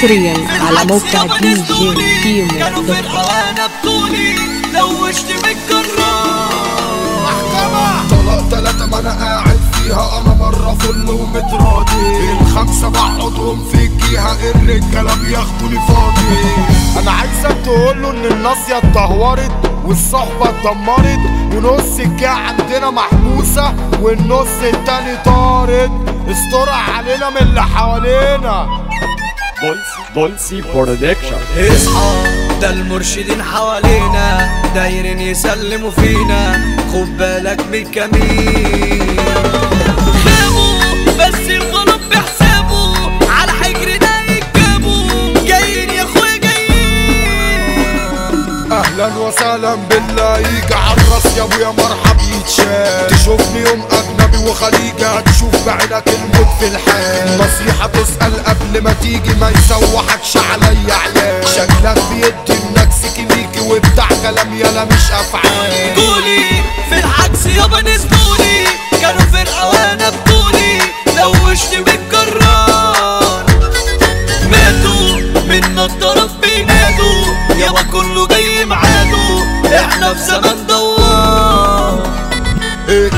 حصريا على موقع دي جي كانوا دوت بطولي لوشت طلاق تلاتة ما أنا قاعد فيها أنا مرة فل ومتراضي الخمسة بقعدهم في الجيهة الرجالة بياخدوني فاضي. أنا عايزك تقوله إن الناصية اتدهورت والصحبة اتدمرت ونص الجيهة عندنا محبوسة والنص التاني طارد. استرع علينا من اللي حوالينا. بولسي بولسي برودكشن اصحى ده المرشدين حوالينا دايرين يسلموا فينا خد بالك من الكمين أهلا وسهلا بالله. يجي عالراس يا أبويا مرحب يتشال. تشوفني يوم أجنبي وخليجي هتشوف بعينك الموت في الحال. نصيحة تسأل قبل ما تيجي ما يسوحكش عليا عيال شكلك بيدي النكس كليكي وبتاع كلام يالا مش أفعال. قولي في العكس يابا نزلولي كانوا فرقة وأنا بطولي لوشت بالجرار ماتوا من الطرف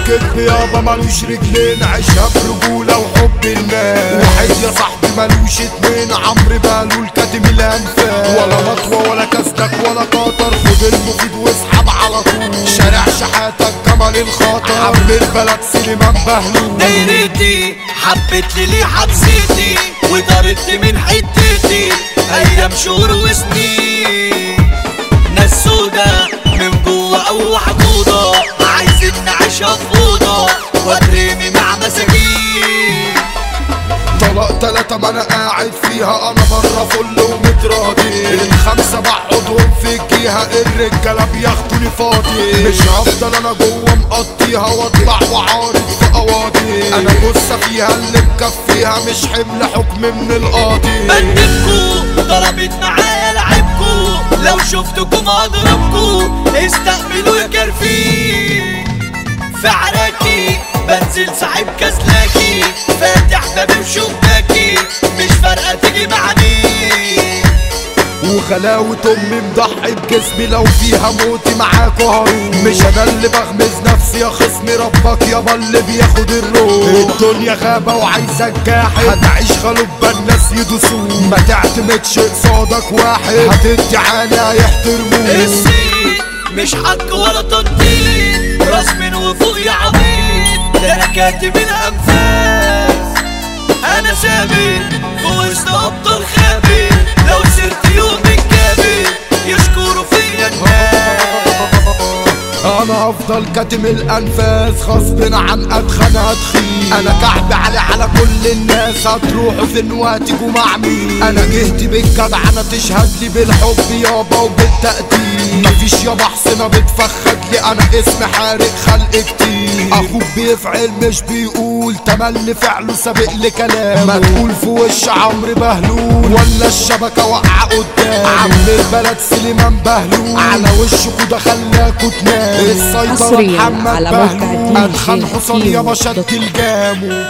الكذب يابا ملوش رجلين عيشها برجولة وحب الناس. واحد يا صاحبي ملوش اتنين عمرو بالو الكاتم الأنفاس. ولا مطوة ولا كسدك ولا قطر خد المفيد واسحب على طول. شارع شحاتك جمل الخاطر. عم البلد سليمان بهلول. دايرتي حبت لي ليه حبستي وطردت من حتتي. أيام شهور وسنين ناس سودا من جوة أو حدوده اوضه واترمي مع مساكين طلاق تلاتة ما أنا قاعد فيها أنا بره فل ومتراضي الخمسة بقعدهم في الجيهة الرجالة بياخدوني فاضي. مش هفضل أنا جوه مقضيها وأطلع وعارض في قواضي أنا جثة فيها اللي مكفيها مش حمل حكم من القاضي. بندبكو ضربت معايا لعبكو. لو شفتكم هضربكو استقبلوا يا كرفي في عراكي بنزل صاحب كسلاكي. فاتح بابي وشباكي مش فارقة تيجي معني وغلاوة امي مضحي بجسمي لو فيها موتي معاكوا هروح مش أنا اللي بغمز نفسي يا خصمي ربك يابا اللي بياخد الروح. الدنيا غابة وعايزك جاحد هتعيش غلوب الناس يدوسوك. ما تعتمدش قصادك واحد. هتدي عالي هيحترموك السيد مش حق ولا تنطيط راس من وفوق يا عبيد ده أنا كاتب الانفاس أنا ثابت في وسط ابطال خابت لو سرت يوم الكابت يشكروا فيا أنا هفضل كاتم الأنفاس غصب عن اتخن هتخين أنا كعب علي على كل الناس هتروحوا فين وهتيجوا مع مين؟ أنا جهتي بالجدعنة تشهد لي بالحب يابا وبالتقدير مفيش يابا حسنة بتفخد لي. أنا اسمي حارق خلق كتير. أخوك بيفعل مش بيقول. تملي فعله سابق لكلام ما تقول في وش عمرو بهلول. ولا الشبكة واقعة قدام. عم البلد سليمان بهلول. على وشكوا ده خلاكوا تنام السيطرة حصرياً محمد بهلول. أدخل حصان يابا شد الجامو